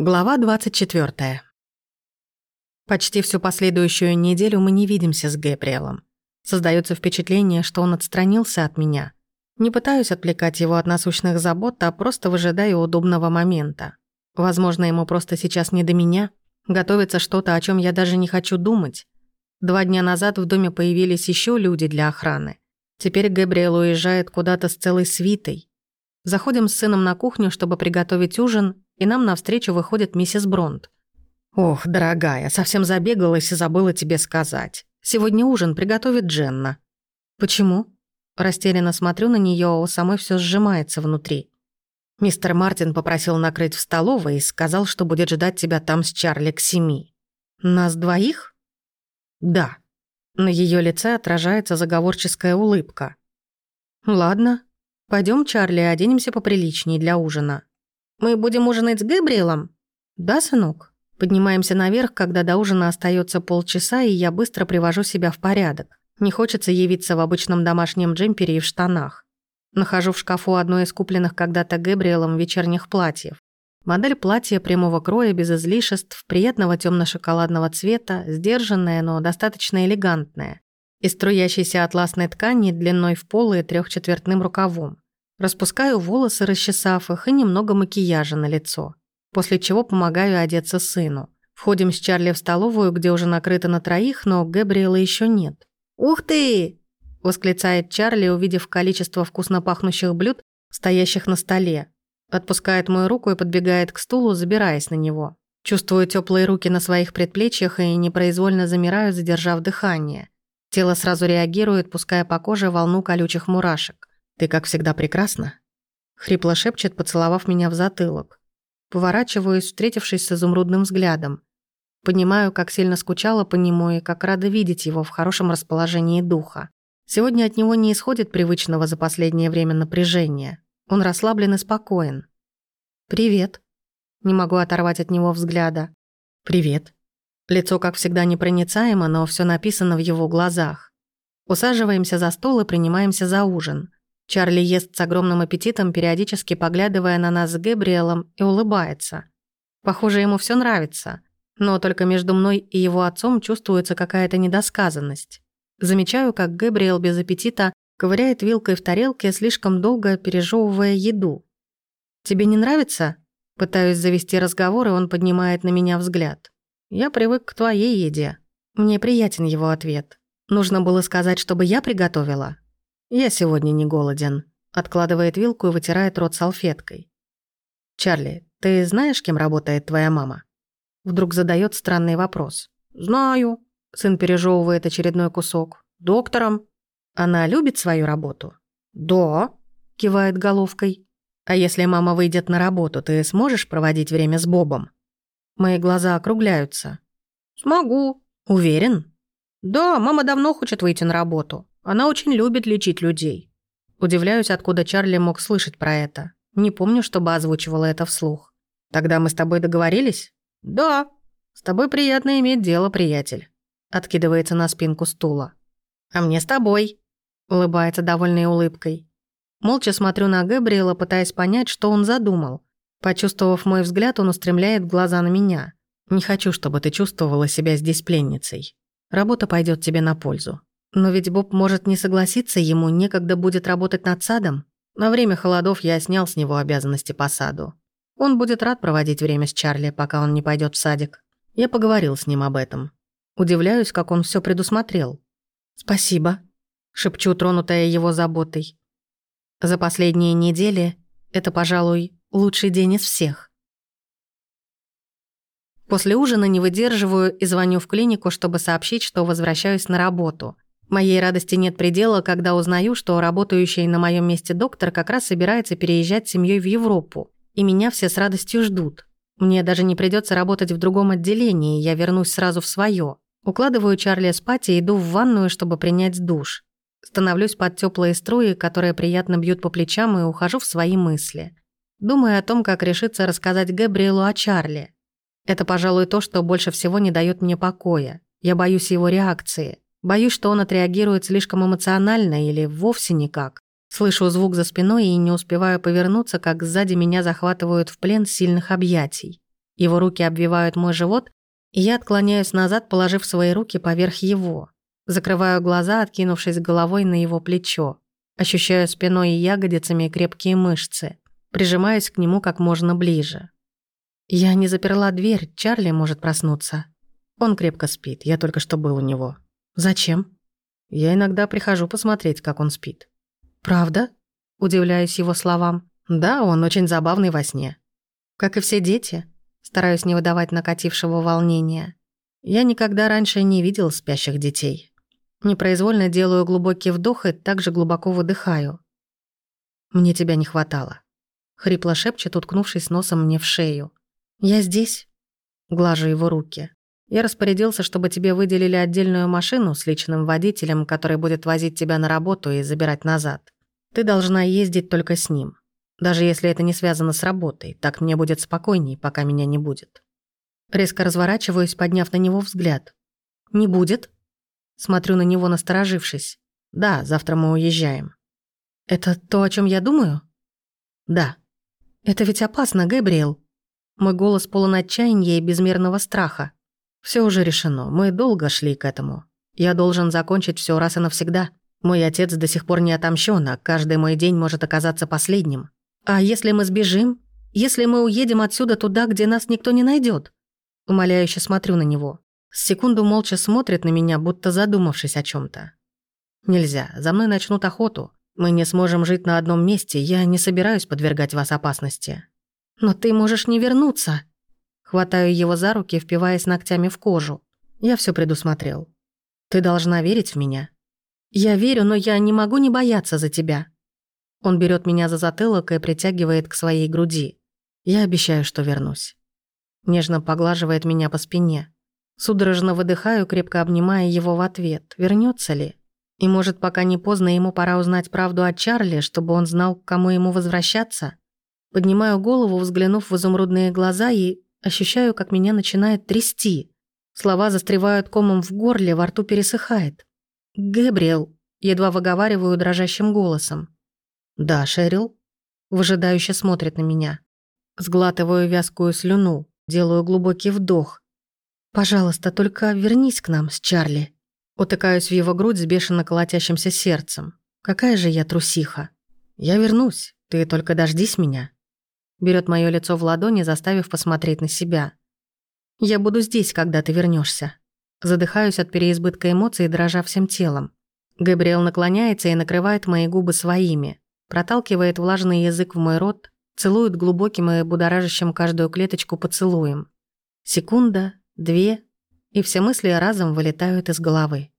Глава 24. Почти всю последующую неделю мы не видимся с Гэбриэлом. Создается впечатление, что он отстранился от меня. Не пытаюсь отвлекать его от насущных забот, а просто выжидаю удобного момента. Возможно, ему просто сейчас не до меня. Готовится что-то, о чем я даже не хочу думать. Два дня назад в доме появились еще люди для охраны. Теперь Гэбриэл уезжает куда-то с целой свитой. Заходим с сыном на кухню, чтобы приготовить ужин, и нам навстречу выходит миссис Бронт. «Ох, дорогая, совсем забегалась и забыла тебе сказать. Сегодня ужин приготовит Дженна». «Почему?» Растерянно смотрю на нее, а у самой все сжимается внутри. Мистер Мартин попросил накрыть в столовой и сказал, что будет ждать тебя там с Чарли к семи. «Нас двоих?» «Да». На ее лице отражается заговорческая улыбка. «Ладно. Пойдем, Чарли, оденемся поприличнее для ужина. Мы будем ужинать с Гэбриэлом? Да, сынок? Поднимаемся наверх, когда до ужина остается полчаса, и я быстро привожу себя в порядок. Не хочется явиться в обычном домашнем джемпере и в штанах. Нахожу в шкафу одно из купленных когда-то Гэбриэлом вечерних платьев. Модель платья прямого кроя, без излишеств, приятного темно шоколадного цвета, сдержанная, но достаточно элегантная. Из струящейся атласной ткани длиной в пол и трехчетвертным рукавом. Распускаю волосы, расчесав их, и немного макияжа на лицо. После чего помогаю одеться сыну. Входим с Чарли в столовую, где уже накрыто на троих, но Гэбриэла еще нет. «Ух ты!» – восклицает Чарли, увидев количество вкусно пахнущих блюд, стоящих на столе. Отпускает мою руку и подбегает к стулу, забираясь на него. Чувствую теплые руки на своих предплечьях и непроизвольно замираю, задержав дыхание. Тело сразу реагирует, пуская по коже волну колючих мурашек. «Ты, как всегда, прекрасна?» Хрипло шепчет, поцеловав меня в затылок. Поворачиваюсь, встретившись с изумрудным взглядом. Понимаю, как сильно скучала по нему и как рада видеть его в хорошем расположении духа. Сегодня от него не исходит привычного за последнее время напряжения. Он расслаблен и спокоен. «Привет». Не могу оторвать от него взгляда. «Привет». Лицо, как всегда, непроницаемо, но все написано в его глазах. Усаживаемся за стол и принимаемся за ужин. Чарли ест с огромным аппетитом, периодически поглядывая на нас с Гэбриэлом и улыбается. Похоже, ему все нравится. Но только между мной и его отцом чувствуется какая-то недосказанность. Замечаю, как Гэбриэл без аппетита ковыряет вилкой в тарелке, слишком долго пережевывая еду. «Тебе не нравится?» Пытаюсь завести разговор, и он поднимает на меня взгляд. «Я привык к твоей еде». Мне приятен его ответ. Нужно было сказать, чтобы я приготовила. «Я сегодня не голоден», — откладывает вилку и вытирает рот салфеткой. «Чарли, ты знаешь, кем работает твоя мама?» Вдруг задает странный вопрос. «Знаю». Сын пережевывает очередной кусок. «Доктором». «Она любит свою работу?» «Да», — кивает головкой. «А если мама выйдет на работу, ты сможешь проводить время с Бобом?» Мои глаза округляются. «Смогу». «Уверен?» «Да, мама давно хочет выйти на работу. Она очень любит лечить людей. Удивляюсь, откуда Чарли мог слышать про это. Не помню, чтобы озвучивала это вслух. Тогда мы с тобой договорились? Да. С тобой приятно иметь дело, приятель. Откидывается на спинку стула. А мне с тобой. Улыбается довольной улыбкой. Молча смотрю на Габриэла, пытаясь понять, что он задумал. Почувствовав мой взгляд, он устремляет глаза на меня. Не хочу, чтобы ты чувствовала себя здесь пленницей. Работа пойдет тебе на пользу. Но ведь Боб может не согласиться, ему некогда будет работать над садом. На время холодов я снял с него обязанности по саду. Он будет рад проводить время с Чарли, пока он не пойдет в садик. Я поговорил с ним об этом. Удивляюсь, как он все предусмотрел. «Спасибо», — шепчу, тронутая его заботой. За последние недели это, пожалуй, лучший день из всех. После ужина не выдерживаю и звоню в клинику, чтобы сообщить, что возвращаюсь на работу — Моей радости нет предела, когда узнаю, что работающий на моем месте доктор как раз собирается переезжать с семьей в Европу, и меня все с радостью ждут. Мне даже не придется работать в другом отделении, я вернусь сразу в свое. Укладываю Чарли спать и иду в ванную, чтобы принять душ. Становлюсь под теплые струи, которые приятно бьют по плечам, и ухожу в свои мысли. Думаю о том, как решиться рассказать Габриэлу о Чарли. Это, пожалуй, то, что больше всего не дает мне покоя. Я боюсь его реакции. Боюсь, что он отреагирует слишком эмоционально или вовсе никак. Слышу звук за спиной и не успеваю повернуться, как сзади меня захватывают в плен сильных объятий. Его руки обвивают мой живот, и я отклоняюсь назад, положив свои руки поверх его. Закрываю глаза, откинувшись головой на его плечо. Ощущаю спиной и ягодицами крепкие мышцы. Прижимаюсь к нему как можно ближе. Я не заперла дверь, Чарли может проснуться. Он крепко спит, я только что был у него. Зачем? Я иногда прихожу посмотреть, как он спит. Правда? Удивляюсь его словам. Да, он очень забавный во сне. Как и все дети. Стараюсь не выдавать накатившего волнения. Я никогда раньше не видел спящих детей. Непроизвольно делаю глубокий вдох и также глубоко выдыхаю. Мне тебя не хватало. Хрипло шепчет, уткнувшись носом мне в шею. «Я здесь?» Глажу его руки. «Я распорядился, чтобы тебе выделили отдельную машину с личным водителем, который будет возить тебя на работу и забирать назад. Ты должна ездить только с ним. Даже если это не связано с работой, так мне будет спокойней, пока меня не будет». Резко разворачиваюсь, подняв на него взгляд. «Не будет?» Смотрю на него, насторожившись. «Да, завтра мы уезжаем». «Это то, о чем я думаю?» «Да». «Это ведь опасно, Гэбриэл». Мой голос полон отчаяния и безмерного страха. Все уже решено, мы долго шли к этому. Я должен закончить все раз и навсегда. Мой отец до сих пор не отомщен, а каждый мой день может оказаться последним. А если мы сбежим? Если мы уедем отсюда туда, где нас никто не найдет? Умоляюще смотрю на него. С секунду молча смотрит на меня, будто задумавшись о чем то Нельзя, за мной начнут охоту. Мы не сможем жить на одном месте, я не собираюсь подвергать вас опасности. Но ты можешь не вернуться. Хватаю его за руки, впиваясь ногтями в кожу. Я все предусмотрел. Ты должна верить в меня. Я верю, но я не могу не бояться за тебя. Он берет меня за затылок и притягивает к своей груди. Я обещаю, что вернусь. Нежно поглаживает меня по спине. Судорожно выдыхаю, крепко обнимая его в ответ. Вернется ли? И может, пока не поздно, ему пора узнать правду о Чарли, чтобы он знал, к кому ему возвращаться? Поднимаю голову, взглянув в изумрудные глаза, и ощущаю, как меня начинает трясти. Слова застревают комом в горле, во рту пересыхает. «Гэбриэл», — едва выговариваю дрожащим голосом. «Да, Шерил?» Выжидающе смотрит на меня. Сглатываю вязкую слюну, делаю глубокий вдох. «Пожалуйста, только вернись к нам с Чарли». Утыкаюсь в его грудь с бешено колотящимся сердцем. Какая же я трусиха. Я вернусь, ты только дождись меня. Берет мое лицо в ладони, заставив посмотреть на себя. Я буду здесь, когда ты вернешься. Задыхаюсь от переизбытка эмоций, дрожа всем телом. Габриэл наклоняется и накрывает мои губы своими, проталкивает влажный язык в мой рот, целует глубоким и будоражащим каждую клеточку поцелуем. Секунда, две, и все мысли разом вылетают из головы.